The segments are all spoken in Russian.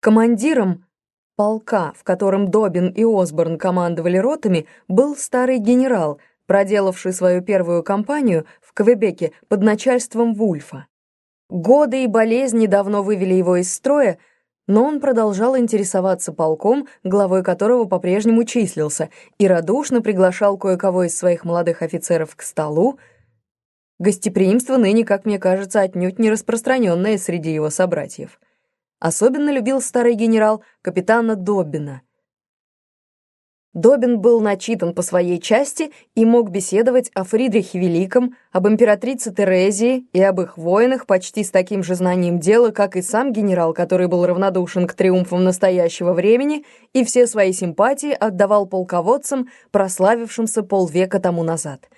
Командиром полка, в котором Добин и Осборн командовали ротами, был старый генерал, проделавший свою первую кампанию в Квебеке под начальством Вульфа. Годы и болезни давно вывели его из строя, но он продолжал интересоваться полком, главой которого по-прежнему числился, и радушно приглашал кое-кого из своих молодых офицеров к столу. Гостеприимство ныне, как мне кажется, отнюдь не распространенное среди его собратьев. Особенно любил старый генерал капитана Доббина — Добин был начитан по своей части и мог беседовать о Фридрихе Великом, об императрице Терезии и об их воинах почти с таким же знанием дела, как и сам генерал, который был равнодушен к триумфам настоящего времени и все свои симпатии отдавал полководцам, прославившимся полвека тому назад.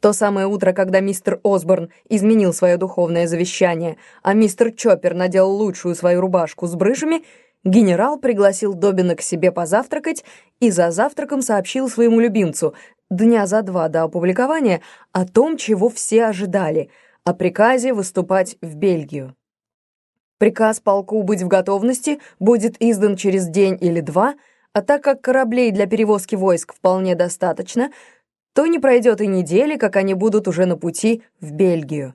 То самое утро, когда мистер Осборн изменил свое духовное завещание, а мистер Чоппер надел лучшую свою рубашку с брыжами — Генерал пригласил Добина к себе позавтракать и за завтраком сообщил своему любимцу, дня за два до опубликования, о том, чего все ожидали, о приказе выступать в Бельгию. Приказ полку быть в готовности будет издан через день или два, а так как кораблей для перевозки войск вполне достаточно, то не пройдет и недели, как они будут уже на пути в Бельгию.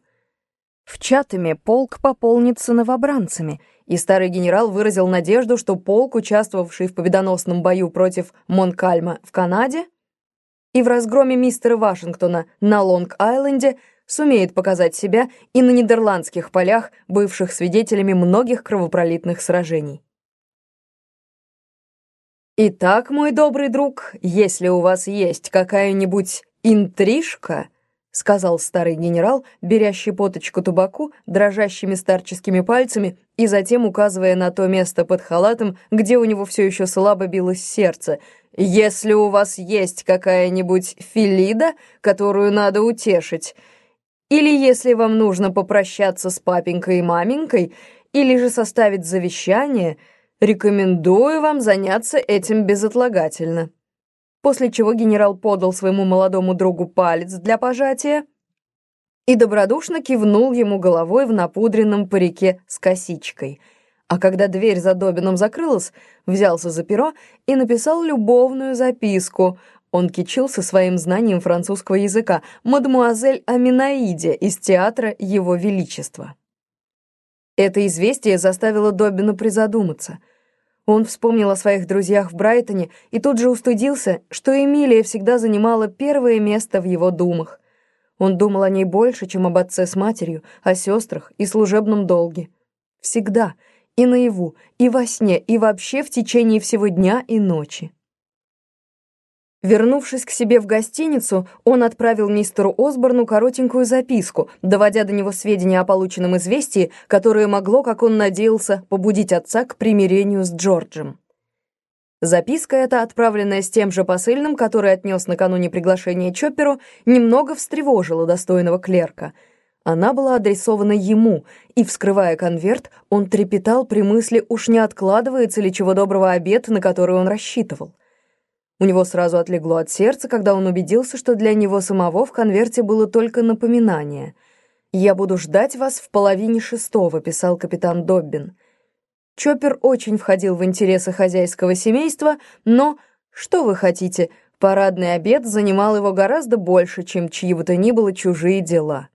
В Чатаме полк пополнится новобранцами, и старый генерал выразил надежду, что полк, участвовавший в победоносном бою против Монкальма в Канаде и в разгроме мистера Вашингтона на Лонг-Айленде, сумеет показать себя и на нидерландских полях, бывших свидетелями многих кровопролитных сражений. Итак, мой добрый друг, если у вас есть какая-нибудь интрижка, — сказал старый генерал, беря щепоточку табаку дрожащими старческими пальцами и затем указывая на то место под халатом, где у него все еще слабо билось сердце. «Если у вас есть какая-нибудь филида, которую надо утешить, или если вам нужно попрощаться с папенькой и маменькой, или же составить завещание, рекомендую вам заняться этим безотлагательно» после чего генерал подал своему молодому другу палец для пожатия и добродушно кивнул ему головой в напудренном парике с косичкой. А когда дверь за Добином закрылась, взялся за перо и написал любовную записку. Он кичился своим знанием французского языка «Мадемуазель Аминаиде» из театра Его Величества. Это известие заставило Добина призадуматься — он вспомнил о своих друзьях в Брайтоне и тут же устудился, что Эмилия всегда занимала первое место в его думах. Он думал о ней больше, чем об отце с матерью, о сестрах и служебном долге. Всегда, и наяву, и во сне, и вообще в течение всего дня и ночи. Вернувшись к себе в гостиницу, он отправил мистеру Осборну коротенькую записку, доводя до него сведения о полученном известии, которое могло, как он надеялся, побудить отца к примирению с Джорджем. Записка эта, отправленная с тем же посыльным, который отнес накануне приглашение Чопперу, немного встревожила достойного клерка. Она была адресована ему, и, вскрывая конверт, он трепетал при мысли, уж не откладывается ли чего доброго обед, на который он рассчитывал. У него сразу отлегло от сердца, когда он убедился, что для него самого в конверте было только напоминание. «Я буду ждать вас в половине шестого», — писал капитан Доббин. Чоппер очень входил в интересы хозяйского семейства, но, что вы хотите, парадный обед занимал его гораздо больше, чем чьи бы то ни было чужие дела.